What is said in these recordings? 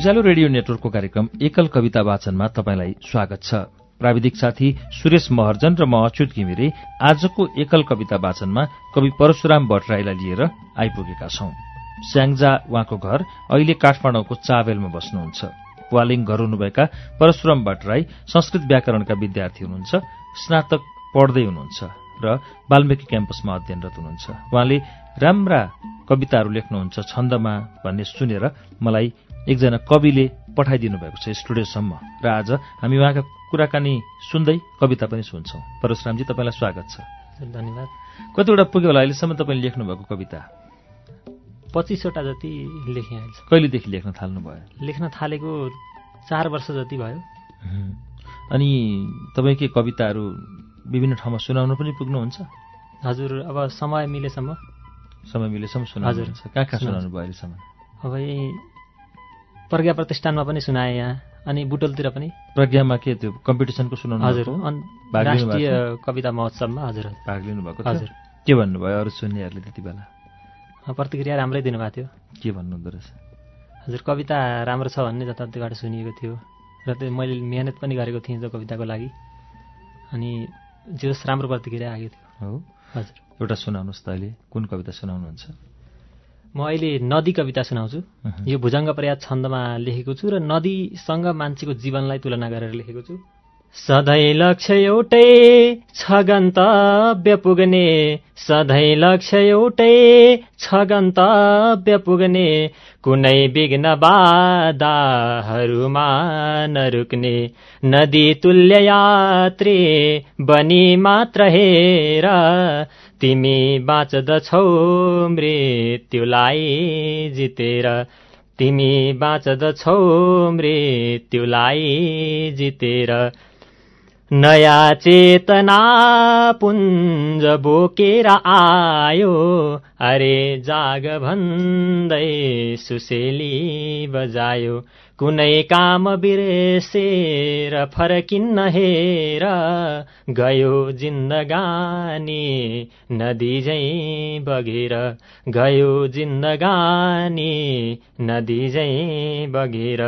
उज्यालो radio नेटवर्कको कार्यक्रम एकल कविता वाचनमा तपाईँलाई स्वागत छ। प्राविधिक साथी सुरेश महर्जन र म अच्युत घिमिरे आजको एकल कविता वाचनमा कवि परशुराम भट्टराईलाई लिएर आइपुगेका छौं। स्याङ्जा उहाँको घर अहिले काठमाडौँको चाबेलमा बस्नुहुन्छ। वालिङ घर हुनुभएका परशुराम भट्टराई संस्कृत व्याकरणका विद्यार्थी हुनुहुन्छ स्नातक पढ्दै हुनुहुन्छ र वाल्मिकी क्याम्पसमा अध्ययनरत हुनुहुन्छ। उहाँले राम्रा कविताहरू लेख्नुहुन्छ छन्दमा भन्ने सुनेर मलाई एकजना कविले पठाइदिनु भएको छ स्टुडियोसम्म र आज हामी उहाँका कुराकानी सुन्दै कविता पनि सुन्छौँ। परशुरामजी तपाईँलाई स्वागत छ। धन्यवाद। कतिवटा पुग्यो होला? अहिलेसम्म तपाईँले लेख्नुभएको कविता? पच्चिसवटा जति लेखेँ अहिले। कहिलेदेखि लेख्न थाल्नुभयो? लेख्न थालेको चार वर्ष जति भयो। अनि तपाईँकै कविताहरू विभिन्न ठाउँमा सुनाउन पनि पुग्नुहुन्छ? हजुर अब समय मिलेसम्म। समय मिलेसम्म सुनाउनुहुन्छ। कहाँ कहाँ सुनाउनु। भयो अहिलेसम्म? अब यही प्रज्ञा प्रतिष्ठानमा पनि सुनाएँ यहाँ। अनि बुटोलतिर पनि। प्रज्ञामा के त्यो कम्पिटिसनको सुनाउनु हजुर राष्ट्रिय कविता महोत्सवमा हजुर। भाग लिनुभएको हजुर। के भन्नुभयो अरू सुन्नेहरूले त्यति बेला? प्रतिक्रिया राम्रै दिनुभएको थियो। के भन्नुहुँदो रहेछ? हजुर कविता राम्रो छ भन्ने जताततैबाट सुनिएको थियो। र त्यो मैले मिहिनेत पनि गरेको थिएँ त्यो कविताको लागि। अनि जे होस् राम्रो प्रतिक्रिया आएको थियो। हो? हजुर। एउटा सुनाउनुहोस् त अहिले। कुन कविता सुनाउनुहुन्छ? म अहिले नदी कविता सुनाउँछु। यो भुजङ्ग पर्यात छन्दमा लेखेको छु र नदीसँग मान्छेको जीवनलाई तुलना गरेर लेखेको छु सधैँ लक्ष्य एउटै छ गन्तव्य पुग्ने सधैँ लक्ष्य एउटै छ गन्तव्य पुग्ने कुनै विघ्न बाधाहरूमा नरुक्ने नदी तुल्य यात्री बनी मात्र हेर तिमी बाँच्दछौ मृत्युलाई जितेर। तिमी बाँच्दछौ मृत्युलाई जितेर। नयाँ चेतना पुञ्ज बोकेर आयो। अरे जाग भन्दै सुसेली बजायो। कुनै काम बिर्सेर फर्किन्न हेर गयो जिन्दगानी नदी झै बगेर गयो जिन्दगानी नदी झै बगेर।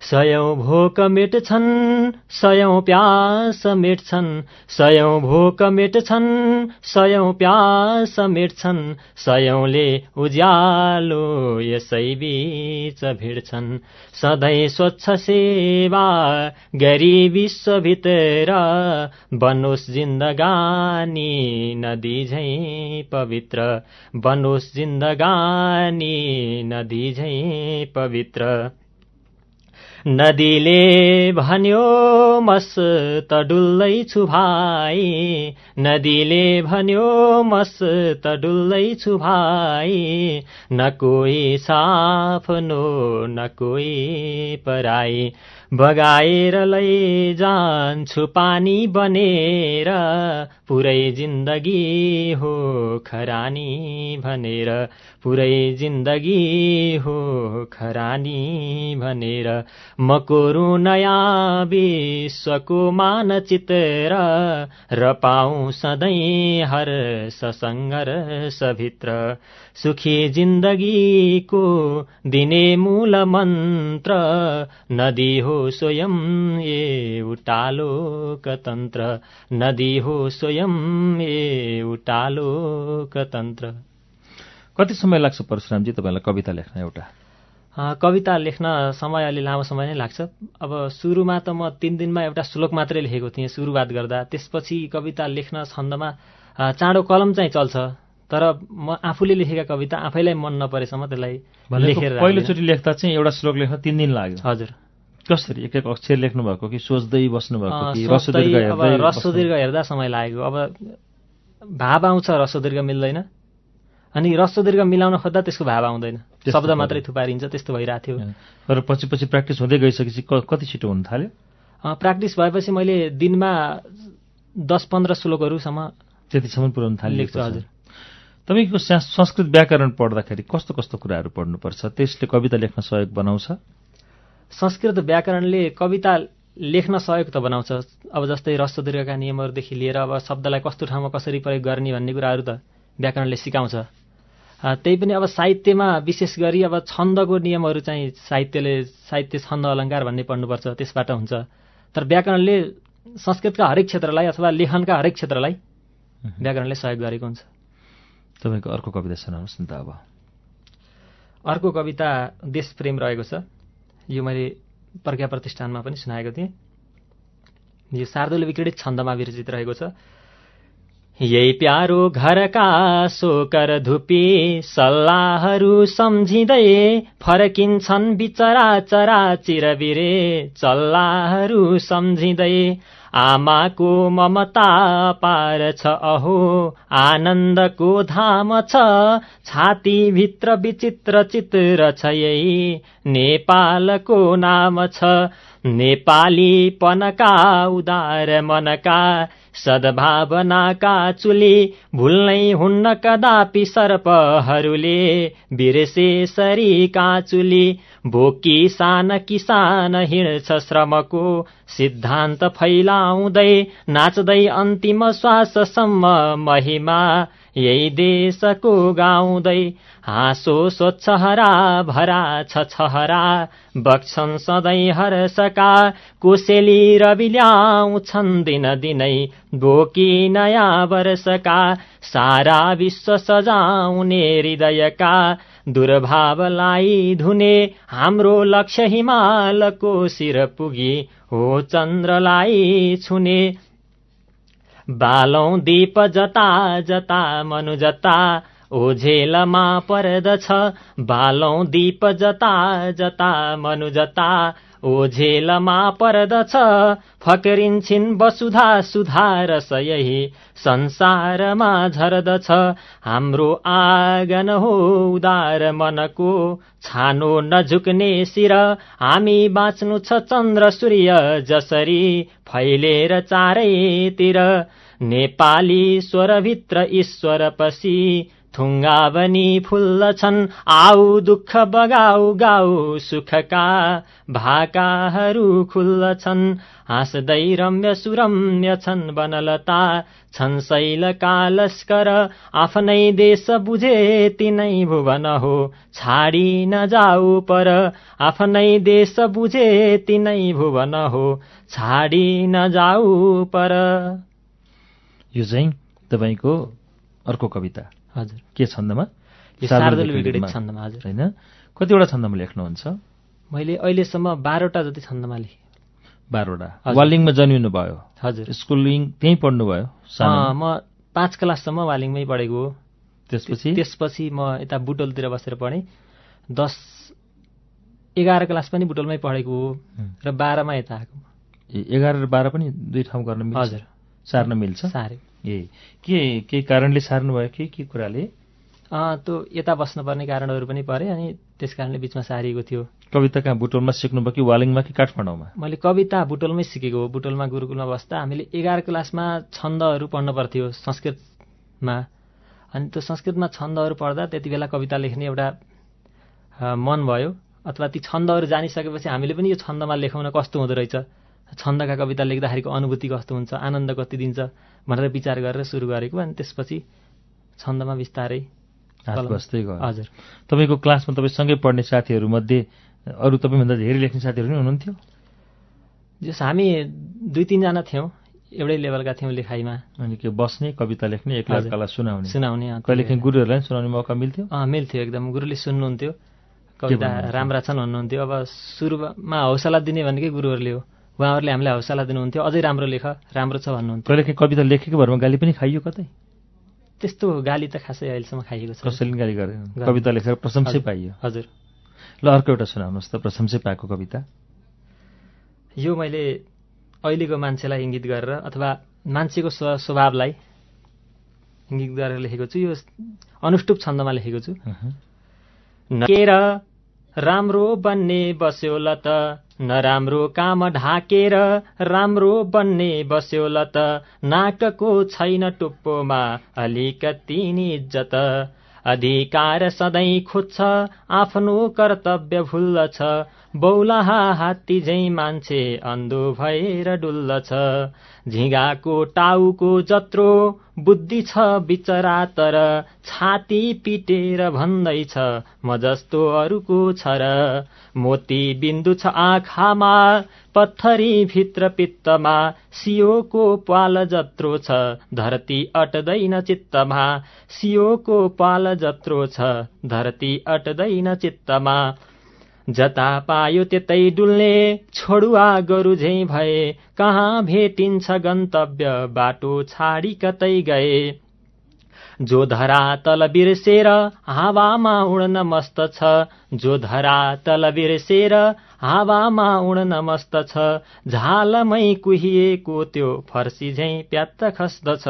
सयौं भोक मेट्छन् सयौं प्यास मेट्छन् सयौं भोक मेट्छन् सयौं प्यास मेट्छन् सयौंले उज्यालो यसै बीच भिड्छन्। सधैँ स्वच्छ सेवा गरी विश्वभित्र बनोस् जिन्दगानी नदी झै पवित्र। बनोस् जिन्दगानी नदी झै पवित्र। नदीले भन्यो मस्त डुल्दैछु भाइ। नदीले भन्यो मस्त डुल्दैछु भाइ। न कोही साफ्नो न कोही पराई। बगाएर लैजान्छु पानी बनेर पुरै जिन्दगी हो खरानी भनेर। पुरै जिन्दगी हो खरानी भनेर। मकोरु नयाँ विश्वको मानचित्र र पाऊ सधैँ हर सङ्घर्षभित्र सुखी जिन्दगीको दिने मूल मन्त्र नदी हो स्वयं ए उटालोकतन्त्र नदी हो स्वयं ए उटालोकतन्त्र। कति समय लाग्छ परशुरामजी तपाईँलाई कविता लेख्न एउटा? कविता लेख्न समय अलि लामो समय नै लाग्छ। अब सुरुमा त म तिन दिनमा एउटा श्लोक मात्रै लेखेको थिएँ सुरुवात गर्दा। त्यसपछि कविता लेख्न छन्दमा चाँडो कलम चाहिँ चल्छ। तर म आफूले लेखेका कविता आफैलाई मन नपरेसम्म त्यसलाई लेखेर। पहिलोचोटि लेख्दा चाहिँ एउटा श्लोक लेख्न तिन दिन लाग्यो। हजुर। कसरी? एक एक अक्षर लेख्नु भएको कि सोच्दै बस्नु भएको अ, कि सोच्दै रसोदीर्घ अब हेर्दै रसोदीर्घ समय लागेको। अब भाव आउँछ रसोदीर्घ मिल्दैन। अनि रस्व दीर्घ मिलाउन खोज्दा त्यसको भाव आउँदैन। शब्द। मात्रै थुपारिन्छ त्यस्तो भइरहेको थियो। र पछि पछि प्र्याक्टिस हुँदै गइसकेपछि कति छिटो हुन थाल्यो? प्र्याक्टिस भएपछि मैले दिनमा दस पन्ध्र श्लोकहरूसम्म त्यतिसम्म पुऱ्याउन थालिएको लेख्छु हजुर। तपाईँको संस्कृत व्याकरण पढ्दाखेरि कस्तो कस्तो कुराहरू पढ्नुपर्छ? त्यसले कविता लेख्न सहयोग बनाउँछ? संस्कृत व्याकरणले कविता लेख्न सहयोग त बनाउँछ। अब जस्तै रस्व दीर्घका नियमहरूदेखि लिएर अब शब्दलाई कस्तो ठाउँमा कसरी प्रयोग गर्ने भन्ने कुराहरू त व्याकरणले सिकाउँछ। त्यही पनि अब साहित्यमा विशेष गरी अब छन्दको नियमहरू चाहिँ साहित्यले साहित्य छन्द अलङ्कार भन्ने पढ्नुपर्छ त्यसबाट हुन्छ। तर व्याकरणले संस्कृतका हरेक क्षेत्रलाई अथवा लेखनका हरेक क्षेत्रलाई व्याकरणले सहयोग गरेको हुन्छ। तपाईँको अर्को कविता सुनाउनुहोस् न त अब। अर्को कविता देशप्रेम रहेको छ। यो मैले प्रज्ञा प्रतिष्ठानमा पनि सुनाएको थिएँ। यो शार्दुल विक्रीडित छन्दमा विरचित रहेको छ। यही प्यारो घरका सोकर धुपी सल्लाहहरू सम्झिँदै फर्किन्छन् बिचरा चरा चिरबिरे चल्लाहरू सम्झिँदै आमाको ममता पार छ अहो आनन्दको धाम छ। छातीभित्र विचित्र चित्र छ यही नेपालको नाम छ। नेपालीपनका उदार मनका सद्भावनाका चुली भुल्नै हुन्न कदापि सर्पहरूले। बिर्सेसरी काचुली भोकी सान किसान हिँड्छ श्रमको सिद्धान्त फैलाउँदै नाच्दै अन्तिम श्वाससम्म महिमा। यही देशको गाउँदै हाँसो स्वच्छ हरा भरा छहरा। बग्छन् सधैँ हर्षका कोसेली रवि ल्याउँछन् दिन दिनै बोकी नयाँ वर्षका। सारा विश्व सजाउने हृदयका दुर्भावलाई धुने हाम्रो लक्ष्य हिमालको शिर पुगी हो चन्द्रलाई छुने। बालौं दीप जता जता मनु जता ओझेलमा पर्दछ। बालौं दीप जता जता मनु जता ओझेलमा पर्दछ। फक्रिन्छन् वसुधा सुधारस यही संसारमा झर्दछ। हाम्रो आँगन हो उदार मनको। छानो नझुक्ने शिर। हामी बाँच्नु छ चन्द्र सूर्य जसरी फैलेर चारैतिर। नेपाली स्वरभित्र ईश्वर पसी थुङ्गावनी फुल्दछन् आऊ दुःख बगाऊ गाऊ सुखका भाकाहरू खुल्दछन् हाँस्दै रम्य सुरम्य छन् वनलता छन् शैल कालस्कर आफ्नै देश बुझे तिनै भुवन हो छाडी नजाऊ पर आफ्नै देश बुझे तिनै भुवन हो छाडी नजाऊ पर। यो चाहिँ तपाईँको अर्को कविता। हजुर। के छन्दमा? छन्दमा हजुर। होइन? कतिवटा छन्दमा लेख्नुहुन्छ? मैले अहिलेसम्म बाह्रवटा जति छन्दमा लेखेँ। बाह्रवटा। वालिङमा जन्मिनु भयो। हजुर। स्कुलिङ त्यहीँ पढ्नुभयो म पाँच क्लाससम्म वालिङमै पढेको हो। त्यसपछि? त्यसपछि म यता बुटोलतिर बसेर पढेँ। दस एघार क्लास पनि बुटोलमै पढेको हो। र बाह्रमा यता आएको। एघार र बाह्र पनि दुई ठाउँ गर्न मिल्छ? हजुर। सार्न मिल्छ? साह्रै। ए के केही कारणले सार्नु भयो? कि के कुराले? त्यो यता बस्नुपर्ने कारणहरू पनि परे अनि त्यस कारणले बिचमा सारिएको थियो। कविता कहाँ बुटोलमा सिक्नुभयो कि वालिङमा कि काठमाडौँमा? मैले कविता बुटोलमै सिकेको हो। बुटोलमा गुरुकुलमा बस्दा हामीले एघार क्लासमा छन्दहरू पढ्नु पर्थ्यो संस्कृतमा। अनि त्यो संस्कृतमा छन्दहरू पढ्दा त्यति बेला कविता लेख्ने एउटा मन भयो। अथवा ती छन्दहरू जानिसकेपछि हामीले पनि यो छन्दमा लेखाउन कस्तो हुँदो रहेछ? छन्दका कविता लेख्दाखेरिको अनुभूति कस्तो हुन्छ आनन्द कति दिन्छ भनेर विचार गरेर सुरु गरेको अनि त्यसपछि छन्दमा बिस्तारै बस्दै गयो हजुर। तपाईँको क्लासमा तपाईँ सँगै पढ्ने साथीहरूमध्ये अरू तपाईँभन्दा धेरै लेख्ने साथीहरू पनि हुनुहुन्थ्यो? जस हामी दुई तिनजना थियौँ एउटै लेभलका थियौँ लेखाइमा। अनि के बस्ने कविता लेख्ने हजुर। एकलार्कालाई सुनाउने। सुनाउने कहिलेकाहीँ गुरुहरूलाई सुनाउने मौका मिल्थ्यो? मिल्थ्यो एकदम। गुरुले सुन्नुहुन्थ्यो। कविता? राम्रा छन् भन्नुहुन्थ्यो अब सुरुमा हौसला दिने भनेकै गुरुहरूले हो। उहाँहरूले हामीलाई हौसला दिनुहुन्थ्यो। अझै राम्रो लेख राम्रो छ भन्नुहुन्थ्यो। कहिलेकाहीँ कविता लेखेको भरमा गाली पनि खाइयो कतै? त्यस्तो गाली त खासै अहिलेसम्म खाइएको छ कसैले गाली गरेन। कविता लेखेर प्रशंसै पाइयो। हजुर। ल अर्को एउटा सुनाउनुहोस् त प्रशंसै पाएको कविता। यो मैले अहिलेको मान्छेलाई इङ्गित गरेर अथवा मान्छेको स्व स्वभावलाई गीत गरेर लेखेको छु। यो अनुष्टुप छन्दमा लेखेको छु। नकेर राम्रो बन्ने बस्यो ल त। नराम्रो काम ढाकेर राम्रो बन्ने बस्यो ल त। नाकको छैन टुप्पोमा अलिकति इज्जत। अधिकार सधैँ खोज्छ आफ्नो कर्तव्य भुल्दछ। बौलाहा हात्ती झैँ मान्छे अन्धो भएर डुल्दछ। झिँगाको टाउको जत्रो बुद्धि छ बिचरा तर छाती पिटेर भन्दैछ म जस्तो अरूको छ र मोती बिन्दु छ आँखामा पत्थरी भित्र पित्तमा सियोको पाल जत्रो छ धरती अट्दैन चित्तमा सियोको पाल जत्रो छ धरती अट्दैन चित्तमा। जता पायो त्यतै डुल्ने छोडुवा गोरु झैँ भए कहाँ भेटिन्छ गन्तव्य बाटो छाडी कतै गए। जो धरा तल बिर्सेर हावामा उड्न मस्त छ जो धरा तल बिर्सेर हावामा उड्न मस्त छ झालमै कुहिएको त्यो फर्सी झैँ प्यात्त खस्दछ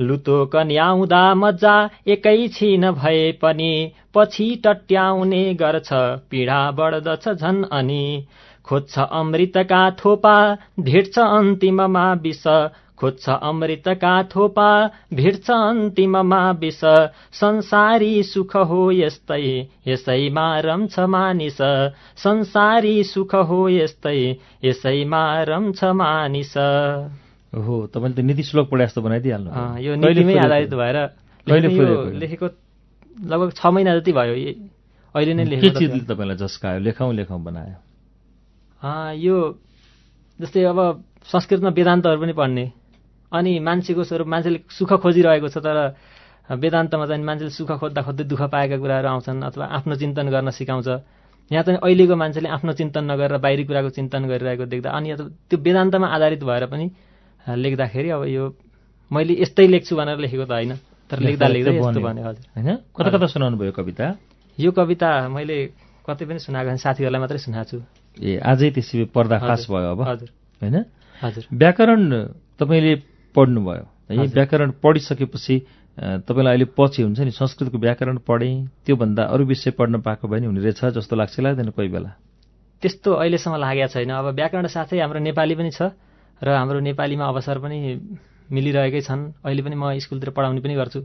लुतो कन्याउँदा मजा एकैछिन भए पनि पछि टट्याउने गर्छ पीडा बढ्दछ झन् अनि। खोज्छ अमृतका थोपा भेट्छ अन्तिममा विष खोज्छ अमृतका थोपा भेट्छ अन्तिममा विष। संसारी सुख हो यस्तै यसैमा रम्छ मानिस। संसारी सुख हो यस्तै यसैमा रम्छ मानिस। ओहो तपाईँले त नीति श्लोक पढे जस्तो बनाइदिइहाल्नु यो नीतिमै? आधारित भएर लेखेको लगभग छ महिना जति भयो अहिले नै के लेखेको चिजले तपाईँलाई झस्कायो लेखौँ लेखौँ बनायो। यो जस्तै अब संस्कृतमा वेदान्तहरू पनि पढ्ने। अनि मान्छेको स्वरूप मान्छेले सुख खोजिरहेको छ तर वेदान्तमा चाहिँ मान्छेले सुख खोज्दा खोज्दै दुःख पाएका कुराहरू आउँछन् अथवा आफ्नो चिन्तन गर्न सिकाउँछ। यहाँ चाहिँ अहिलेको मान्छेले आफ्नो चिन्तन नगरेर बाहिरी कुराको चिन्तन गरिरहेको देख्दा अनि त्यो वेदान्तमा आधारित भएर पनि लेख्दाखेरि अब यो मैले यस्तै लेख्छु भनेर लेखेको त होइन तर लेख्दा लेख्दै यस्तो। भने हजुर। होइन? कता कता सुनाउनु भयो कविता? यो कविता मैले कतै पनि सुनाएको साथीहरूलाई मात्रै सुनाएको छु। ए आजै त्यसै पर्दाफास भयो अब। हजुर। होइन? हजुर। व्याकरण तपाईँले पढ्नुभयो। है। व्याकरण पढिसकेपछि तपाईँलाई अहिले पछि हुन्छ नि संस्कृतको व्याकरण पढेँ त्योभन्दा अरू विषय पढ्न पाएको भए नि हुने रहेछ जस्तो लाग्छ लाग्दैन कोही बेला। त्यस्तो अहिलेसम्म लागेको छैन। अब व्याकरण साथै हाम्रो नेपाली पनि छ र हाम्रो नेपालीमा अवसर पनि मिलिरहेकै छन्। अहिले पनि म स्कुलतिर पढाउने पनि गर्छु।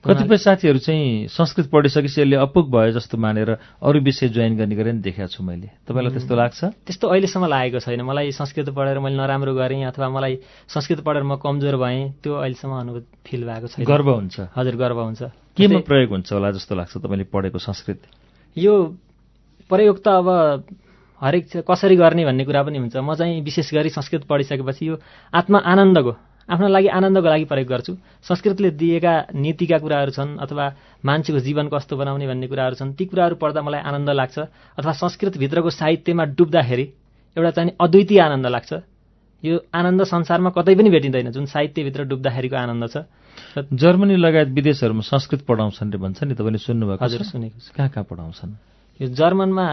कतिपय साथीहरू चाहिँ संस्कृत पढिसकेपछि यसले अपुग भयो जस्तो मानेर अरू विषय जोइन गर्ने गरेर नि देखाएको छु मैले। तपाईँलाई त्यस्तो लाग्छ? त्यस्तो अहिलेसम्म लागेको छैन। मलाई संस्कृत पढेर मैले नराम्रो गरेँ अथवा मलाई संस्कृत पढेर म कमजोर भएँ त्यो अहिलेसम्म अनुभूत फिल भएको छैन। गर्व हुन्छ। हजुर गर्व हुन्छ। केमा प्रयोग हुन्छ होला जस्तो लाग्छ तपाईँले पढेको संस्कृत? यो प्रयोग त अब हरेक कसरी गर्ने भन्ने कुरा पनि हुन्छ। म चाहिँ विशेष गरी संस्कृत पढिसकेपछि यो आत्मा आनन्दको आफ्नो लागि आनन्दको लागि प्रयोग गर्छु। संस्कृतले दिएका नीतिका कुराहरू छन् अथवा मान्छेको जीवन कस्तो बनाउने भन्ने कुराहरू छन् ती कुराहरू पढ्दा मलाई आनन्द लाग्छ। अथवा संस्कृतभित्रको साहित्यमा डुब्दाखेरि एउटा चाहिँ अद्वितीय आनन्द लाग्छ। यो आनन्द संसारमा कतै पनि भेटिँदैन जुन साहित्यभित्र डुब्दाखेरिको आनन्द छ। जर्मनी लगायत विदेशहरूमा संस्कृत पढाउँछन् रे भन्छ नि तपाईँले सुन्नुभएको हजुर? सुनेको छु। कहाँ कहाँ पढाउँछन्? यो जर्मनमा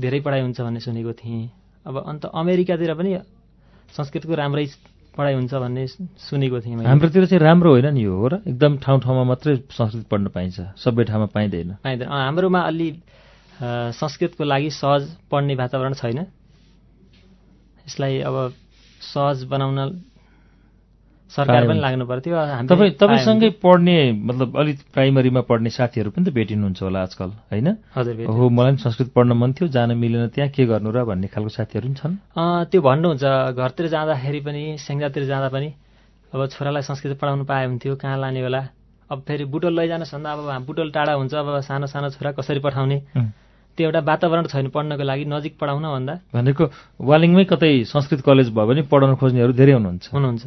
धेरै पढाइ हुन्छ भन्ने सुनेको थिएँ। अब अन्त अमेरिकातिर पनि संस्कृतको राम्रै पढाइ हुन्छ भन्ने सुनेको थिएँ मैले। हाम्रोतिर चाहिँ राम्रो होइन नि यो हो र एकदम ठाउँ ठाउँमा मात्रै संस्कृत पढ्न पाइन्छ सबै ठाउँमा पाइँदैन। पाइँदैन। हाम्रोमा अलि संस्कृतको लागि सहज पढ्ने वातावरण छैन। यसलाई अब सहज बनाउन सरकार पनि। लाग्नु पर्थ्यो। तपाईँ तपाईँसँगै पढ्ने मतलब अलिक प्राइमरीमा पढ्ने साथीहरू पनि त भेटिनुहुन्छ होला आजकल होइन? हजुर। ओहो मलाई पनि संस्कृत पढ्न मन थियो जान मिलेन त्यहाँ के गर्नु र भन्ने खालको साथीहरू पनि छन्। त्यो भन्नुहुन्छ घरतिर जाँदाखेरि पनि स्याङ्जातिर जाँदा पनि अब छोरालाई संस्कृत पढाउनु पाए हुन्थ्यो कहाँ लाने होला? अब फेरि बुटोल लैजानुहोस् भन्दा अब हा- बुटोल टाढा हुन्छ अब सानो सानो छोरा कसरी पठाउने. त्यो एउटा वातावरण छैन पढ्नको लागि नजिक पढाउन भन्दा। भनेको वालिङमै कतै संस्कृत कलेज भयो भने पढाउन खोज्नेहरू धेरै हुनुहुन्छ। हुनुहुन्छ।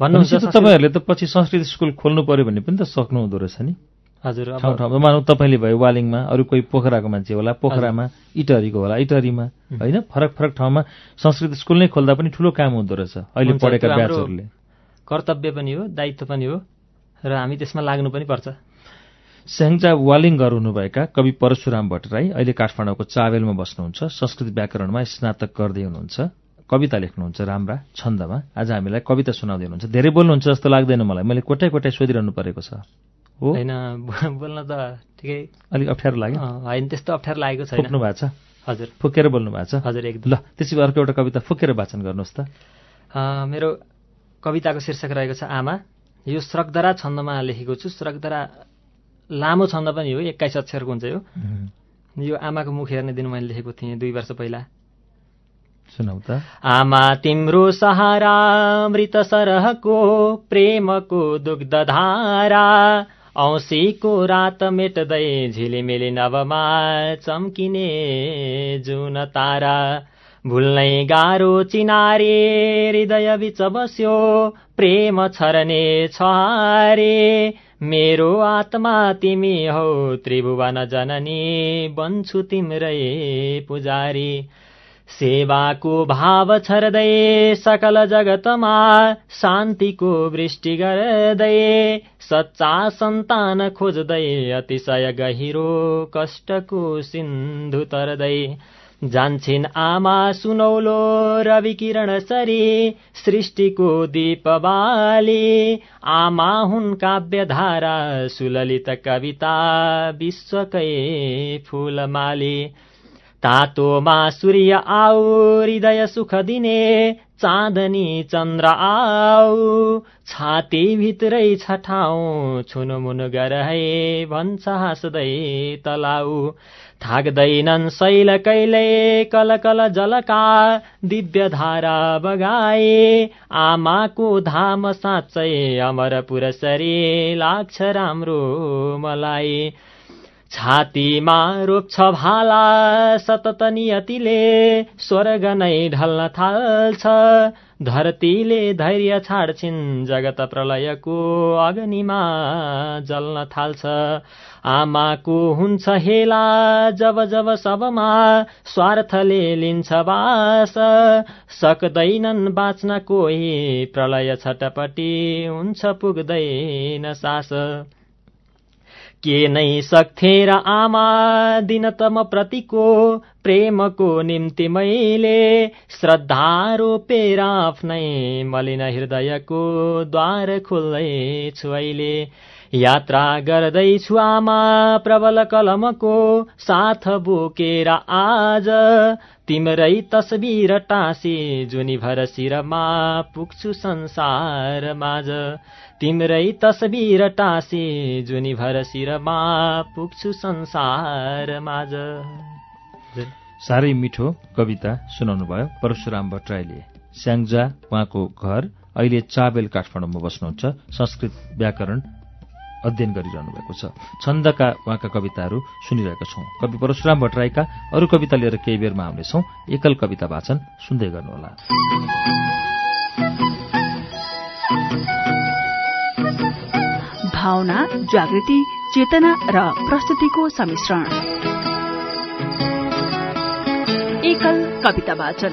भन्नुहुन्छ तपाईँहरूले त पछि संस्कृत स्कुल खोल्नु पर्यो भन्ने पनि त सक्नु हुँदो रहेछ नि। हजुर ठाउँ ठाउँमा मानौ तपाईँले भयो वालिङमा अरू कोही पोखराको मान्छे होला पोखरामा इटहरीको होला इटहरीमा होइन? फरक फरक ठाउँमा संस्कृत स्कुल नै खोल्दा पनि ठुलो काम हुँदो रहेछ अहिले पढेका ब्याचहरूले। कर्तव्य पनि हो दायित्व पनि हो र हामी त्यसमा लाग्नु पनि पर्छ। स्याङ्जा वालिङ हुनुभएका कवि परशुराम भट्टराई अहिले काठमाडौँको चावेलमा बस्नुहुन्छ संस्कृत व्याकरणमा स्नातक गर्दै हुनुहुन्छ। कविता लेख्नुहुन्छ राम्रा छन्दमा। आज हामीलाई कविता सुनाउँदै हुनुहुन्छ। धेरै बोल्नुहुन्छ जस्तो लाग्दैन मलाई। मैले कोटाइ कोटाइ सोधिरहनु परेको छ? हो? होइन बोल्न त ठिकै अलिक अप्ठ्यारो लाग्यो। होइन त्यस्तो अप्ठ्यारो लागेको छैन। भएको छ? हजुर। फुकेर बोल्नु भएको छ? हजुर एकदम। ल त्यसै भए अर्को एउटा कविता फुकेर वाचन गर्नुहोस् त। मेरो कविताको शीर्षक रहेको छ आमा। यो स्रगदरा छन्दमा लेखेको छु। स्रगदरा लामो छन्द पनि हो एक्काइस अक्षरको हुन्छ यो। यो आमाको मुख हेर्ने दिन मैले लेखेको थिएँ दुई वर्ष पहिला। आमा तिम्रो सहारा मृत सरहको प्रेमको दुग्धधारा। औँसीको रात मेट्दै झिलिमिली नवमा चम्किने जुन तारा। भुल्नै गाह्रो चिनारे हृदय बिच बस्यो प्रेम छरने छहारे। मेरो आत्मा तिमी हौ त्रिभुवन जननी बन्छु तिम्रै पुजारी। सेवाको भाव छर्दै सकल जगतमा शान्तिको वृष्टि गर्दै सच्चा सन्तान खोज्दै अतिशय गहिरो कष्टको सिन्धु तर्दै। जान्छिन् आमा सुनौलो रवि किरण सरी सृष्टिको दीप बाली आमा हुन् काव्यधारा सुललित कविता विश्वकै फूलमाली। तातोमा सूर्य आऊ हृदय सुख दिने। चाँदनी चन्द्र आऊ। छाती भित्रै छठाउ छुनुमुन गर है भन्छ हाँस्दै तलाउ थाक्दैनन् शैल कहिले कल कल जलका दिव्य धारा बगाए। आमाको धाम साँच्चै अमर पुरसरी लाग्छ राम्रो मलाई। छातीमा रोप्छ भाला सतत नियतिले स्वर्ग नै ढल्न थाल्छ। धरतीले धैर्य छाड्छिन् जगत प्रलयको अग्निमा जल्न थाल्छ। आमाको हुन्छ हेला जब जब सबमा स्वार्थले लिन्छ बास। सक्दैनन् बाँच्न कोही प्रलय छटपटी हुन्छ पुग्दैन सास। के नै सक्थे र आमा दिन त म प्रतिको प्रेमको निम्ति मैले श्रद्धा रोपेर आफ्नै मलिन हृदयको द्वार खोल्दैछु अहिले। यात्रा गर्दैछु आमा प्रबल कलमको साथ बोकेर आज। तिम्रै तस्बिर टाँसी जुनीभर शिरमा पुग्छु संसार माझ। तिम्रै तस्बिर टाँसी जुनीभर शिरमा पुग्छु संसार माझ। साह्रै मिठो कविता सुनाउनु भयो परशुराम भट्टराईले। स्याङ्जा उहाँको घर अहिले चाबेल काठमाडौँमा बस्नुहुन्छ। संस्कृत व्याकरण अध्ययन गरिरहनु भएको छ। छन्दका उहाँका कविताहरू सुनिरहेका छौं। कवि परशुराम भट्टराईका अरू कविता लिएर केही बेरमा आउनेछौं। एकल कविता वाचन सुन्दै गर्नुहोला। भावना जागृति चेतना र प्रस्तुतिको सम्मिश्रण एकल कविता वाचन।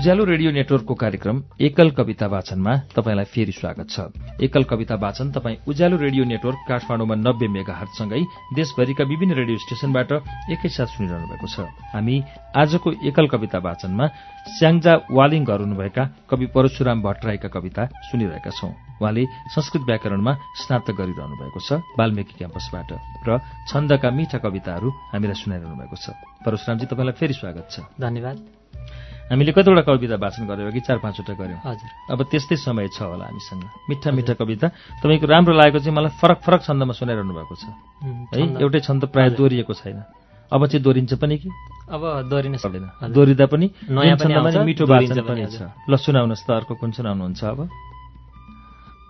उज्यालो रेडियो नेटवर्कको कार्यक्रम एकल कविता वाचनमा तपाईँलाई फेरि स्वागत छ। एकल कविता वाचन तपाईँ उज्यालो रेडियो नेटवर्क काठमाडौँमा नब्बे मेगा हर्टसँगै देशभरिका विभिन्न रेडियो स्टेशनबाट एकैसाथ सुनिरहनु भएको छ। हामी आजको एकल कविता वाचनमा स्याङ्जा वालिङ हुनुभएका कवि परशुराम भट्टराईका कविता सुनिरहेका छौं। उहाँले संस्कृत व्याकरणमा स्नातक गरिरहनु भएको छ वाल्मीकि क्याम्पसबाट र छन्दका मिठा कविताहरू हामीलाई सुनाइरहनु भएको छ। परशुरामजी तपाईँलाई फेरि स्वागत छ। धन्यवाद। हामीले कतिवटा कविता वाचन गऱ्यौँ कि चार पाँचवटा गऱ्यौँ। हजुर। अब त्यस्तै समय छ होला हामीसँग। मिठा मिठा कविता। तपाईँको राम्रो लागेको चाहिँ मलाई फरक फरक छन्दमा सुनाइरहनु भएको छ। है। एउटै छन्द प्रायः दोहोरिएको छैन। अब चाहिँ दोहोरिन्छ पनि कि? अब दोहोरिन सक्दैन। दोहोरिँदा पनि नयाँ पनि मिठो वाचन पनि छ। ल सुनाउनुहोस् त अर्को कुन सुनाउनुहुन्छ अब?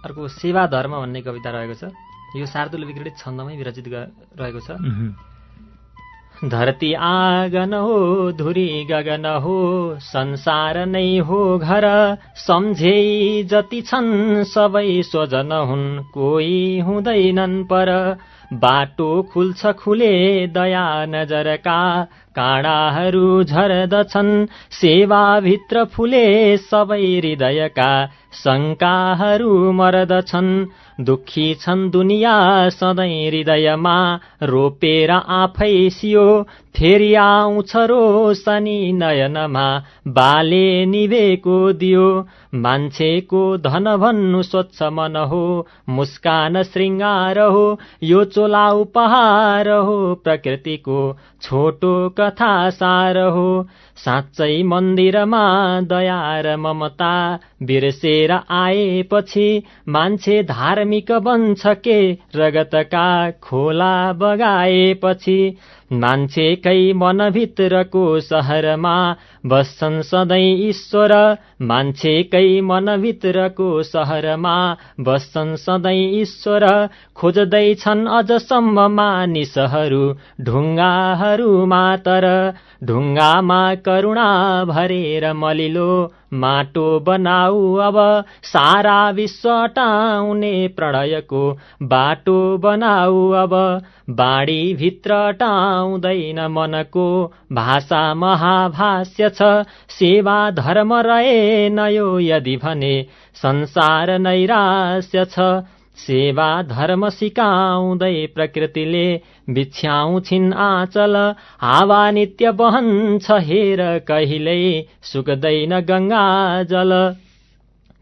अर्को सेवा धर्म भन्ने कविता रहेको छ। यो शार्दुल विक्रीडित छन्दमै विरचित रहेको छ। धरती आगन हो धुरी गगन हो संसार नै हो घर सम्झे जति छन् सबै स्वजन हुन् कोही हुँदैनन् पर। बाटो खुल्छ खुले दया नजरका काँडाहरू झर्दछन् सेवाभित्र फुले सबै हृदयका। शङ्काहरू मर्दछन् दुखी छन् दुनियाँ सधैँ हृदयमा रोपेर आफै सियो फेरि आउँछ रोशनी नयनमा बाले निभेको दियो मान्छेको धन भन्नु स्वच्छ मन हो मुस्कान श्रृङ्गार हो यो चोला उपहार हो प्रकृतिको छोटो कथा सार हो साँच्चै मन्दिरमा दया र ममता बिर्सेर आएपछि मान्छे धार्मिक बन्छ के रगतका खोला बगाएपछि मान्छेकै मनभित्रको सहरमा बस्छन् सधैँ ईश्वर। मान्छेकै मनभित्रको सहरमा बस्छन् सधैँ ईश्वर। खोज्दैछन् अझसम्म मानिसहरू ढुङ्गाहरूमा तर। ढुङ्गामा करुणा भरेर मलिलो माटो बनाऊ अब सारा विश्व टाउने प्रणयको बाटो बनाऊ अब बाढीभित्र टाउँदैन मनको भाषा महाभाष्य छ सेवा धर्म रहेन यो यदि भने संसार नैराश्य छ। सेवा धर्म सिकाउँदै प्रकृतिले बिछ्याउँछिन् आँचल। हावा नित्य बहन्छ हेर कहिल्यै सुक्दैन गङ्गा जल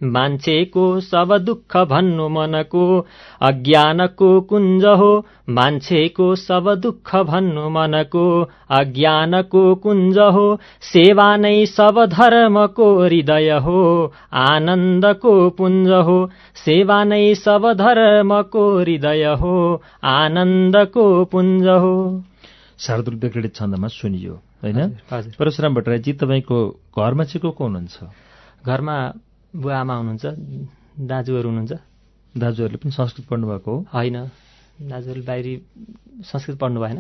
मान्छेको सब दुःख भन्नु मनको अज्ञानको कुञ्ज हो। मान्छेको सब दुःख भन्नु मनको अज्ञानको कुञ्ज हो। सेवा नै सब धर्मको हृदय हो। आनन्दको पुञ्ज हो। सेवा नै सब धर्मको हृदय हो। आनन्दको पुञ्ज हो। शार्दुल विक्रीडित छन्दमा सुनियो होइन? परशुराम भट्टराईजी तपाईँको घरमा चाहिँ को को हुनुहुन्छ? घरमा बुवा आमा हुनुहुन्छ दाजुहरू हुनुहुन्छ। दाजुहरूले पनि संस्कृत पढ्नुभएको हो? होइन दाजुहरूले बाहिरी संस्कृत पढ्नु भएन।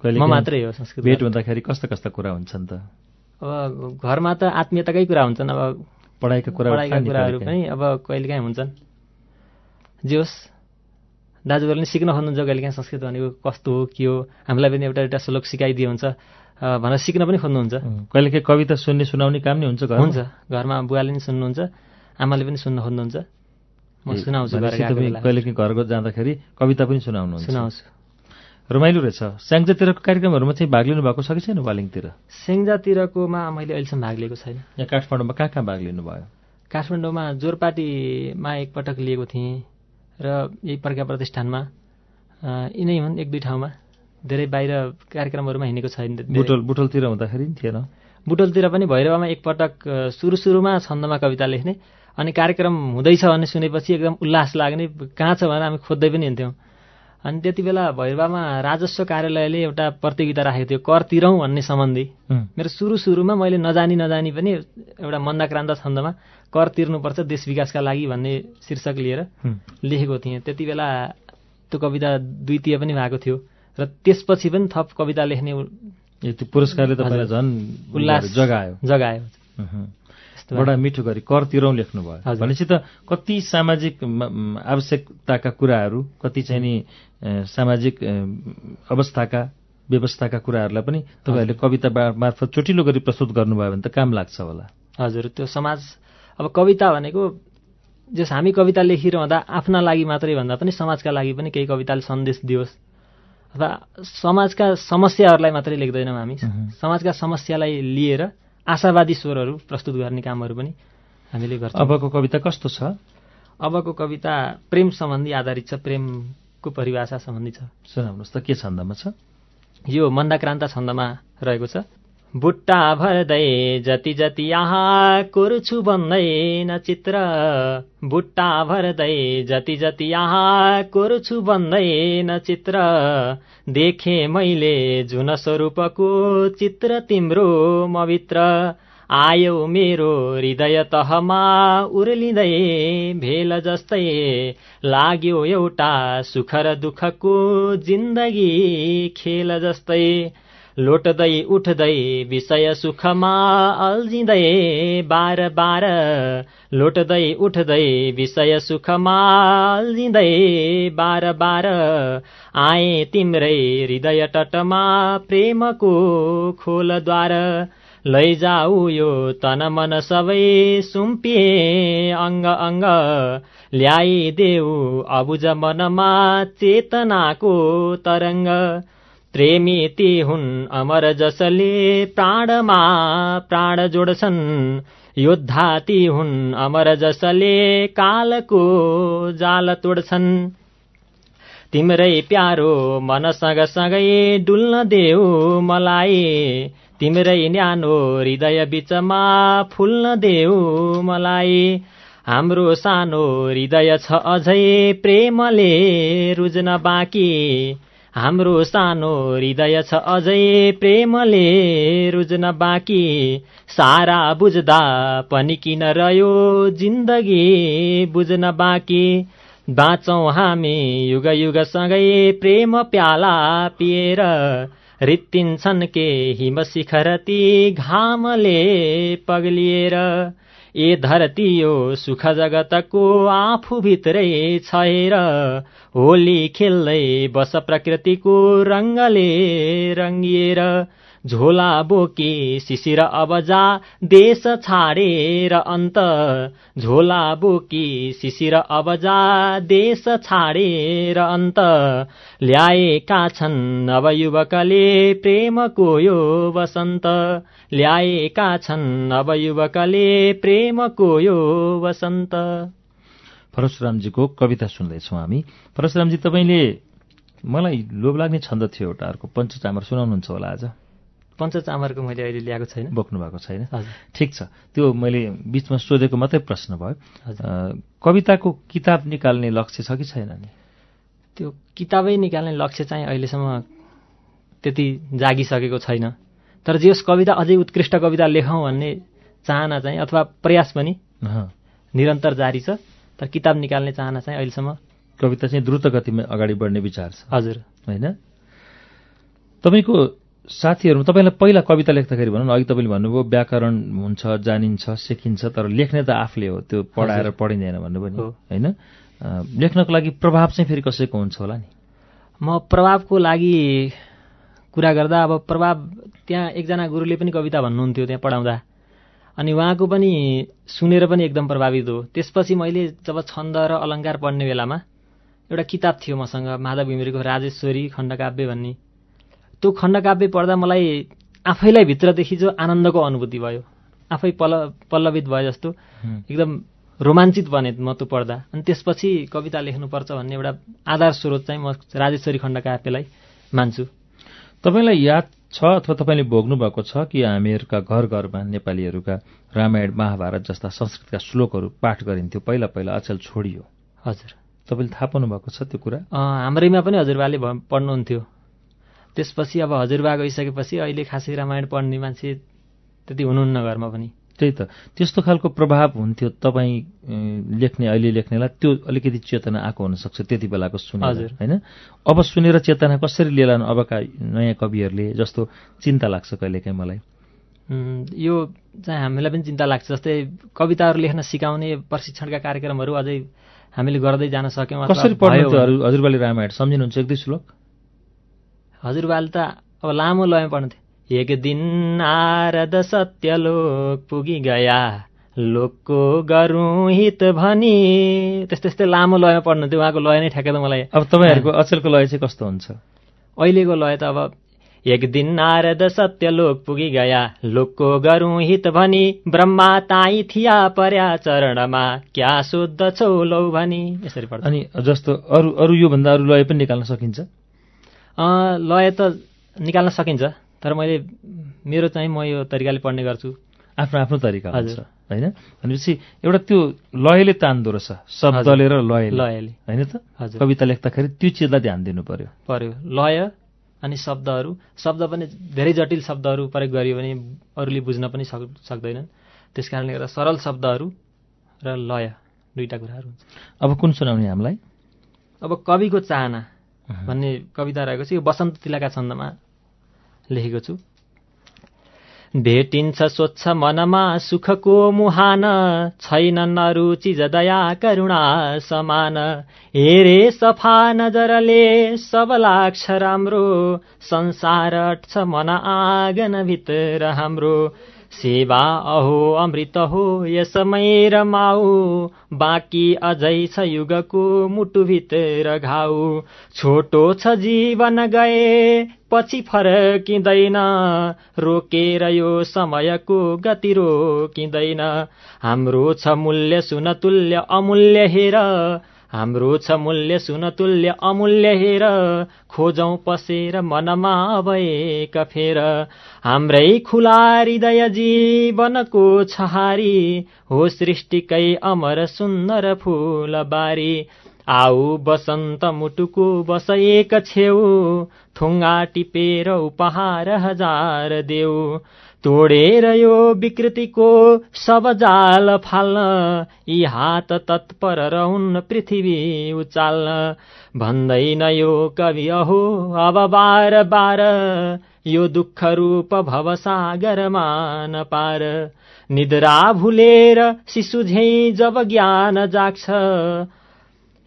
म मात्रै हो संस्कृत भेट हुँदाखेरि कस्ता कस्ता कुरा हुन्छन् त? अब घरमा त आत्मीयताकै कुरा हुन्छन् अब पढाइका कुरा पढाइका कुराहरू पनि अब कहिलेकाहीँ हुन्छन्। जे होस् दाजुहरूले सिक्न खोज्नुहुन्छ कहिलेकाहीँ संस्कृत भनेको कस्तो हो के हो? हामीलाई पनि एउटा एउटा श्लोक सिकाइदिए हुन्छ। भनेर सिक्न पनि खोज्नुहुन्छ। कहिलेकाहीँ कविता सुन्ने सुनाउने काम नै हुन्छ हुन्छ। घरमा बुवाले पनि सुन्नुहुन्छ आमाले पनि सुन्न खोज्नुहुन्छ। म सुनाउँछु बेला। कहिलेकाहीँ घर जाँदाखेरि कविता पनि सुनाउनुहुन्छ। सुनाउँछु। रमाइलो रहेछ। स्याङ्जातिरको कार्यक्रमहरूमा चाहिँ भाग लिनु भएको छ कि छैन वालिङतिर? सेङ्जातिरकोमा मैले अहिलेसम्म भाग लिएको छैन। यहाँ काठमाडौँमा कहाँ कहाँ भाग लिनुभयो? काठमाडौँमा जोरपाटीमा एकपटक लिएको थिएँ र यही प्रज्ञा प्रतिष्ठानमा। यिनै हुन् एक दुई ठाउँमा। धेरै बाहिर कार्यक्रमहरूमा हिँडेको छैन। बुटोल बुटोलतिर हुँदाखेरि थिएन। बुटोलतिर पनि भैरवामा एकपटक सुरु सुरुमा छन्दमा कविता लेख्ने अनि कार्यक्रम हुँदैछ भन्ने सुनेपछि एकदम उल्लास लाग्ने कहाँ छ भनेर हामी खोज्दै पनि हिँड्थ्यौँ। अनि त्यति बेला भैरवामा राजस्व कार्यालयले एउटा प्रतियोगिता राखेको थियो कर तिरौँ भन्ने सम्बन्धी। मेरो सुरु सुरुमा मैले नजानी नजानी पनि एउटा मन्दाक्रान्त छन्दमा कर तिर्नुपर्छ देश विकासका लागि भन्ने शीर्षक लिएर लेखेको थिएँ। त्यति बेला त्यो कविता द्वितीय पनि भएको थियो। र त्यसपछि पनि थप कविता लेख्ने त्यो पुरस्कारले तपाईँलाई। झन् उल्लास जगायो। जगायो। बडा मिठो गरी कर तिरौँ लेख्नुभयो। भनेपछि त कति सामाजिक आवश्यकताका कुराहरू कति चाहिँ नि सामाजिक अवस्थाका व्यवस्थाका कुराहरूलाई पनि तपाईँहरूले कविता मार्फत चोटिलो गरी प्रस्तुत गर्नुभयो भने त काम लाग्छ होला। हजुर त्यो समाज अब कविता भनेको जस हामी कविता लेखिरहँदा आफ्ना लागि मात्रै भन्दा पनि समाजका लागि पनि केही कविताले सन्देश दियोस्। अथवा समाजका समस्याहरूलाई मात्रै लेख्दैनौँ हामी। समाजका समस्यालाई लिएर आशावादी स्वरहरू प्रस्तुत गर्ने कामहरू पनि हामीले गर्छौँ। अबको कविता कस्तो छ? अबको कविता प्रेम सम्बन्धी आधारित छ प्रेमको परिभाषा सम्बन्धी छ। सुनाउनुहोस् त के छन्दमा छ? यो मन्दाक्रान्ता छन्दमा रहेको छ। बुट्टा भर्दै जति जति यहाँ कोर्छु भन्दैन चित्र। बुट्टा भर्दै जति जति यहाँ कोर्छु भन्दैन चित्र। देखे मैले जुन स्वरूपको चित्र तिम्रो मभित्र आयो मेरो हृदय तहमा उर्लिँदै भेल जस्तै। लाग्यो एउटा सुख र दुःखको जिन्दगी खेल जस्तै। लोटदै उठ्दै विषय सुखमा अल्झिँदै बार बार लोटदै उठ्दै विषय सुखमा अल्झिँदै बार बार आए तिम्रै हृदय तटमा प्रेमको खोलद्वार लैजाऊ यो तन मन सबै सुम्पिए अङ्ग अङ्ग ल्याइदेऊ अबुज मनमा चेतनाको तरङ्ग प्रेमी ती हुन् अमर जसले प्राणमा प्राण जोड्छन् योद्धा ती हुन् अमर जसले कालको जाल तोड्छन् तिम्रै प्यारो मन सँगसँगै डुल्न देऊ मलाई। तिम्रै न्यानो हृदय बिचमा फुल्न देऊ मलाई। हाम्रो सानो हृदय छ अझै प्रेमले रुज्न बाँकी। हाम्रो सानो हृदय छ अझै प्रेमले रुज्न बाँकी। सारा बुझ्दा पनि किन रह्यो जिन्दगी बुझ्न बाँकी। बाँचौँ हामी युग युगसँगै प्रेम प्याला पिएर। रित्तिन्छन् के हिम शिखर ती घामले पग्लिएर। ए धरती यो सुख जगतको आफूभित्रै छएर होली खेल्दै बस प्रकृतिको रङ्गले रङ्गिएर झोला बोकी शिशिर अब जा देश छाडेर अन्त। झोला बोकी शिशिर अब जा देश छाडेर अन्त। ल्याएका छन् नवयुवकले प्रेमको यो वसन्त। ल्याएका छन् नवयुवकले प्रेमको यो वसन्त। परशुरामजीको कविता सुन्दैछौँ हामी। परशुरामजी तपाईँले मलाई लोभ लाग्ने छन्द थियो एउटा अर्को पञ्चचामर सुनाउनुहुन्छ होला आज। पञ्चचामरको मैले अहिले ल्याएको छैन। बोक्नु भएको छैन ठिक छ। त्यो मैले बिचमा सोधेको मात्रै प्रश्न भयो। कविताको किताब निकाल्ने लक्ष्य छ कि छैन नि? त्यो किताबै निकाल्ने लक्ष्य चाहिँ अहिलेसम्म त्यति जागिसकेको छैन। तर जे होस् कविता अझै उत्कृष्ट कविता लेखौँ भन्ने चाहना चाहिँ अथवा प्रयास पनि। निरन्तर जारी छ। तर किताब निकाल्ने चाहना चाहिँ अहिलेसम्म कविता चाहिँ द्रुत गतिमा अगाडि बढ्ने विचार छ। हजुर। होइन? तपाईँको साथीहरू तपाईँलाई पहिला कविता लेख्दाखेरि भनौँ न अघि तपाईँले भन्नुभयो व्याकरण हुन्छ जानिन्छ सिकिन्छ तर लेख्ने त आफूले हो त्यो पढाएर पढिँदैन भन्नुभयो नि। होइन? लेख्नको लागि प्रभाव चाहिँ फेरि कसैको हुन्छ होला नि? म प्रभावको लागि कुरा गर्दा अब प्रभाव त्यहाँ एकजना गुरुले पनि कविता भन्नुहुन्थ्यो त्यहाँ पढाउँदा। अनि उहाँको पनि सुनेर पनि एकदम प्रभावित हो। त्यसपछि मैले जब छन्द र अलङ्कार पढ्ने बेलामा एउटा किताब थियो मसँग माधव घिमिरेको राजेश्वरी खण्डकाव्य भन्ने। त्यो खण्डकाव्य पढ्दा मलाई आफैलाई भित्रदेखि जो आनन्दको अनुभूति भयो। आफै पल्ल पल्लवित भयो जस्तो। एकदम रोमाञ्चित बने म त्यो पढ्दा। अनि त्यसपछि कविता लेख्नुपर्छ भन्ने एउटा आधार स्रोत चाहिँ म राजेश्वरी खण्डकाव्यलाई मान्छु। तपाईँलाई याद छ अथवा तपाईँले भोग्नु भएको छ कि हामीहरूका घर घरमा नेपालीहरूका रामायण महाभारत जस्ता संस्कृतका श्लोकहरू पाठ गरिन्थ्यो? पहिला पहिला अचेल छोडियो। हजुर। तपाईँले थाहा पाउनु भएको छ त्यो कुरा? हाम्रैमा पनि हजुरबाले पढ्नुहुन्थ्यो। त्यसपछि अब हजुरबा गइसकेपछि अहिले खासै रामायण पढ्ने मान्छे त्यति हुनुहुन्न घरमा पनि। त्यही त। त्यस्तो खालको प्रभाव हुन्थ्यो तपाईँ लेख्ने अहिले लेख्नेलाई। त्यो अलिकति चेतना आएको हुनसक्छ त्यति बेलाको सुनेर हजुर। होइन? अब सुनेर चेतना कसरी लिएलान् अबका नयाँ कविहरूले जस्तो चिन्ता लाग्छ कहिलेकाहीँ मलाई? यो चाहिँ हामीलाई पनि चिन्ता लाग्छ जस्तै कविताहरू लेख्न सिकाउने प्रशिक्षणका कार्यक्रमहरू अझै हामीले गर्दै जान सक्यौँ कसरी पढ्नु हजुर हजुरबाले रामायण? सम्झिनुहुन्छ एक दुई श्लोक? हजुरबाले त अब लामो लयमा पढ्नुहुन्थ्यो एक दिन नारद सत्यलोक पुगी गया। लोकको गरौँ हित भनी। त्यस्तै त्यस्तै लामो लयमा पढ्नुहुन्थ्यो उहाँको लय नै ठ्याक्कै त मलाई अब तपाईँहरूको अचेलको लय चाहिँ कस्तो हुन्छ? अहिलेको लय त अब एक दिन नारद सत्यलोक पुगी गया। लोकको गरौँ हित भनी। ब्रह्मा ताई थिया पर्या चरणमा। क्या सोद्धछौ लौ भनी। यसरी पढ्छ अनि जस्तो अरू अरू योभन्दा अरू लय पनि निकाल्न सकिन्छ? लय त निकाल्न सकिन्छ तर मैले मेरो चाहिँ म यो तरिकाले पढ्ने गर्छु। आफ्नो आफ्नो तरिका हजुर। होइन? भनेपछि एउटा त्यो लयले तान्दो रहेछ शब्दले र लयले। लयले। होइन त? हजुर। कविता लेख्दाखेरि त्यो चिजलाई ध्यान दिनु पर्यो। पर्यो। लय अनि शब्दहरू। शब्द पनि धेरै जटिल शब्दहरू प्रयोग गरियो भने अरूले बुझ्न पनि सक् सक्दैनन्। त्यस कारणले गर्दा सरल शब्दहरू र लय दुईटा कुराहरू हुन्छ। अब कुन सुनाउने हामीलाई? अब कविको चाहना। भन्ने कविता रहेको छ। यो बसन्त तिलका छन्दमा लेखेको छु। भेटिन्छ स्वच्छ मनमा सुखको मुहान छैन अरू चिज दया करुणा समान। हेरे सफा नजरले सब लाग्छ राम्रो संसार अट्छ मन आँगन भित्र हाम्रो। सेवा अहो अमृत हो यसमै रमाऊ बाँकी अझै छ युगको मुटुभित्र घाउ। छोटो छ जीवन गए पछि फर्किँदैन। रोकेर यो समयको गति रोकिँदैन। हाम्रो छ मूल्य सुन तुल्य अमूल्य हेर। हाम्रो छ मूल्य सुन तुल्य अमूल्य हेर। खोजौँ पसेर मनमा भएक फेर। हाम्रै खुला हृदय जीवनको छहारी हो सृष्टिकै अमर सुन्दर फूलबारी आऊ बसन्त मुटुको बस एक छेउ थुङ्गा टिपेर उपहार हजार देऊ। तोडेर यो विकृतिको सब जाल फाल्न यी हात तत्पर रहन् पृथ्वी उचाल्न। भन्दैन यो कवि अहो अब बार बार यो दुःख रूप भवसागरमा नपार निद्रा भुलेर शिशु झैँ जब ज्ञान जाग्छ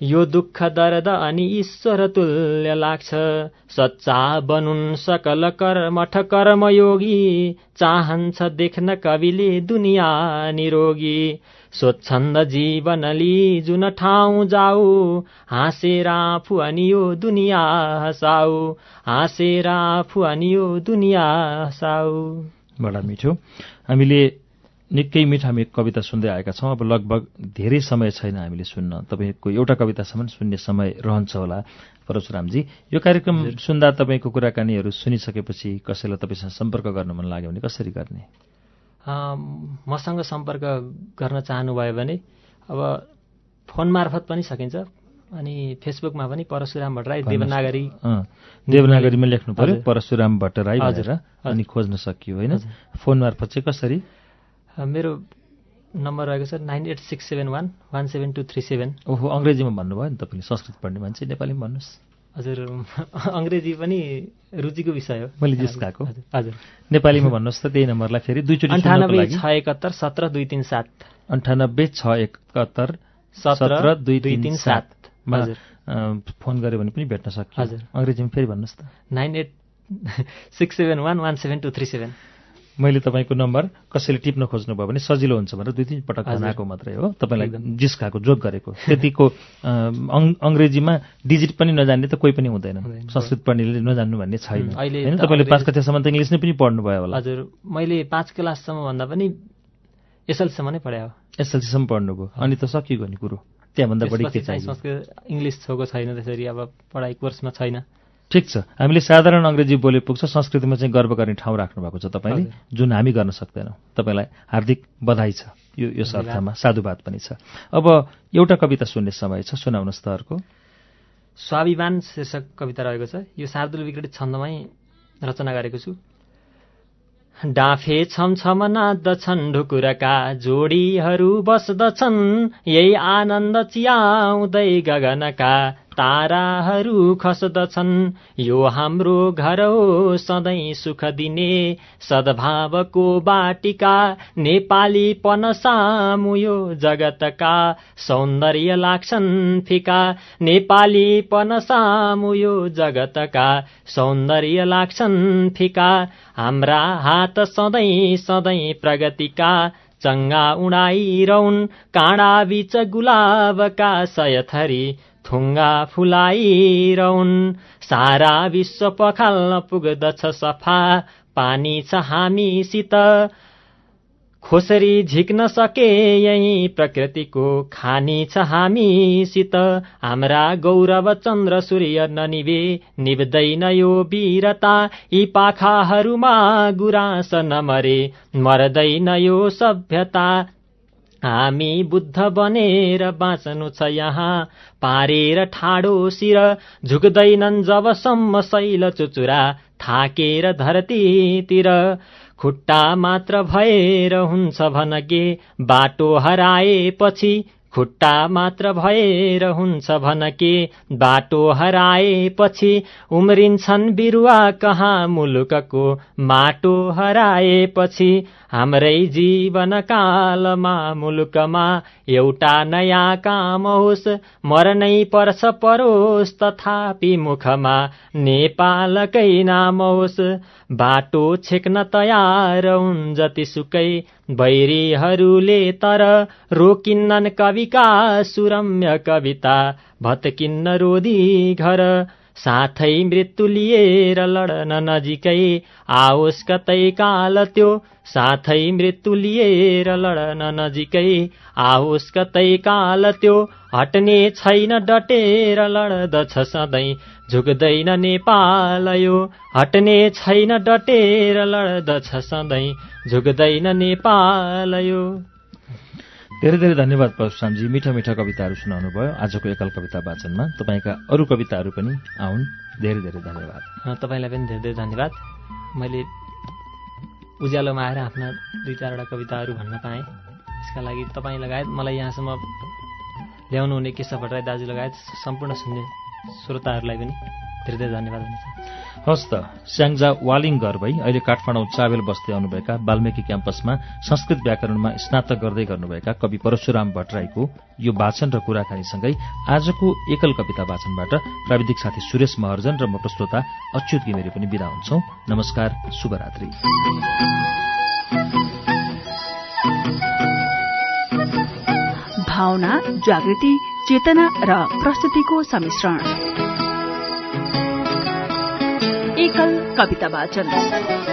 यो दुःख दर्द अनि ईश्वर तुल्य लाग्छ। सच्चा बनुन् सकल कर्मठ कर्मयोगी चाहन्छ देख्न कविले दुनियाँ निरोगी। स्वच्छन्द जीवन लि जुन ठाउँ जाऊ हाँसेर आफू अनि यो दुनियाँ हँसाऊ हाँसेर आफू अनि यो दुनियाँ हँसाऊ। बडा मिठो। हामीले निकै मिठा मि कविता सुन्दै आएका छौँ। अब लगभग धेरै समय छैन हामीले सुन्न। तपाईँको एउटा कवितासम्म सुन्ने समय रहन्छ होला। परशुरामजी यो कार्यक्रम सुन्दा तपाईँको कुराकानीहरू सुनिसकेपछि कसैलाई तपाईँसँग सम्पर्क गर्नु मन लाग्यो भने कसरी गर्ने? मसँग सम्पर्क गर्न चाहनुभयो भने अब फोन मार्फत पनि सकिन्छ। अनि फेसबुकमा पनि परशुराम भट्टराई देवनागरी देवनागरीमा लेख्नु पर्यो। हजुर। परशुराम भट्टराई हजुर, भनेर अनि खोज्न सकियो होइन? फोन मार्फत चाहिँ कसरी? मेरो नम्बर रहेको छ nine eight six seven one one seven two three seven. ओहो अङ्ग्रेजीमा भन्नुभयो नि तपाईँले संस्कृत पढ्ने मान्छे नेपालीमा भन्नुहोस्। हजुर अङ्ग्रेजी पनि रुचिको विषय हो। मैले जिस्काएको हजुर, हजुर। नेपालीमा भन्नुहोस् त त्यही नम्बरलाई फेरि दुईचोटि अन्ठानब्बे छ एकात्तर सत्र दुई तिन सात। अन्ठानब्बे छ एकहत्तर सत्र दुई दुई तिन सात। हजुर। फोन गऱ्यो भने पनि भेट्न सकियो। हजुर। अङ्ग्रेजीमा फेरि भन्नुहोस् त। Nine eight six seven one one seven two three seven. मैले तपाईँको नम्बर कसैले टिप्न खोज्नुभयो भने सजिलो हुन्छ भनेर दुई तिन पटक। बनाएको मात्रै हो। तपाईँलाई जिस्काएको जोक गरेको। त्यतिको अङ्ग्रेजीमा डिजिट पनि नजान्ने त कोही पनि हुँदैन। संस्कृत पढ्नेले नजान्नु भन्ने छैन। होइन? तपाईँले पाँच कक्षासम्म त इङ्ग्लिस नै पनि पढ्नुभयो होला। हजुर। मैले पाँच क्लाससम्म भन्दा पनि एसएलसीसम्म नै पढायो एसएलसीसम्म पढ्नुभयो। अनि त सकिएको नि कुरो। त्यहाँभन्दा बढी के त्यसपछि चाहिँ चाहियो? संस्कृत इङ्ग्लिस छोएको छैन त्यसरी। अब पढाइ कोर्समा छैन। ठिक छ। हामीले साधारण अङ्ग्रेजी बोले पुग्छ संस्कृतिमा चाहिँ गर्व गर्ने ठाउँ राख्नु भएको छ तपाईँले। जुन हामी गर्न सक्दैनौँ। तपाईँलाई हार्दिक बधाई छ। यो यस अर्थमा साधुवाद पनि छ। अब एउटा कविता सुन्ने समय छ। सुनाउनुहोस् त अर्को। स्वाभिमान शीर्षक कविता रहेको छ। यो शार्दुल विक्रीडित छन्दमै रचना गरेको छु। डाँफे छमछम नाच्दछन् ढुकुरका जोडीहरू बस्दछन्। यही आनन्द चियाउँदै गगनका ताराहरू खस्दछन्। यो हाम्रो घर हो सधैँ सुख दिने सद्भावको बाटिका नेपालीपन सामु यो जगतका सौन्दर्य लाग्छन् फिका। नेपालीपन सामु यो जगतका सौन्दर्य लाग्छन् फिका। हाम्रा हात सधैँ सधैँ प्रगतिका चङ्गा उडाइरहन्। काँडा बीच गुलाबका सयथरी थुङ्गा फुलाइरहन्। सारा विश्व पखाल्न पुग्दछ सफा पानी छ हामीसित खोसरी झिक्न सके यही प्रकृतिको खानी छ हामीसित हाम्रा गौरव चन्द्र सूर्य ननिभे निभ्दैन यो वीरता। यी पाखाहरूमा गुराँस नमरे मर्दैन यो सभ्यता। हामी बुद्ध बनेर बाँच्नु छ यहाँ। पारेर ठाडो शिर झुक्दैनन् जबसम्म शैल चुचुरा थाकेर धरतीतिर। खुट्टा मात्र भएर हुन्छ भनके बाटो हराएपछि खुट्टा मात्र भएर हुन्छ भनके बाटो हराएपछि उम्रिन्छन् बिरुवा कहाँ मुलुकको माटो हराएपछि हाम्रै जीवन कालमा मुलुकमा एउटा नयाँ काम होस् मर्नै पर्छ परोस् तथापि मुखमा नेपालकै नाम होस्। बाटो छेक्न तयार हुन् जतिसुकै बैरीहरूले तर रोकिन्नन् कविका सुरम्य कविता भत्किन्न रोधी घर। साथै मृत्यु लिएर लडन नजिकै आओस् कतै काल त्यो। साथै मृत्यु लिएर लडन नजिकै आओस् कतै काल त्यो। हट्ने छैन डटेर लड्दछ सधैँ झुक्दैन नेपाल यो। हट्ने छैन डटेर लड्दछ सधैँ झुक्दैन नेपाल यो। धेरै धेरै धन्यवाद परशुरामजी मिठा मिठा कविताहरू सुनाउनु भयो आजको एकल कविता वाचनमा तपाईँका अरू कविताहरू पनि आउन्। धेरै धेरै धन्यवाद। तपाईँलाई पनि धेरै धेरै धन्यवाद। मैले उज्यालोमा आएर आफ्ना दुई चारवटा कविताहरू भन्न पाएँ। यसका लागि तपाईँ लगायत मलाई यहाँसम्म ल्याउनु हुने केशव भट्टराई दाजु लगायत सम्पूर्ण सुन्ने श्रोताहरूलाई पनि धेरै धेरै धन्यवाद हुन्छ। हस् त स्याङ्जा वालिङ घर भई अहिले काठमाडौँ चाबेल बस्दै आउनुभएका वाल्मिकी क्याम्पसमा संस्कृत व्याकरणमा स्नातक गर्दै गर्नुभएका कवि परशुराम भट्टराईको यो वाचन र कुराकानीसँगै आजको एकल कविता वाचनबाट प्राविधिक साथी सुरेश महर्जन र म प्रस्तोता अच्युत घिमिरे पनि विदा हुन्छौ। नमस्कार शुभरात्री। भावना जागृति चेतना र प्रस्तुतिको सम्मिश्रण। एकल कविता वाचन।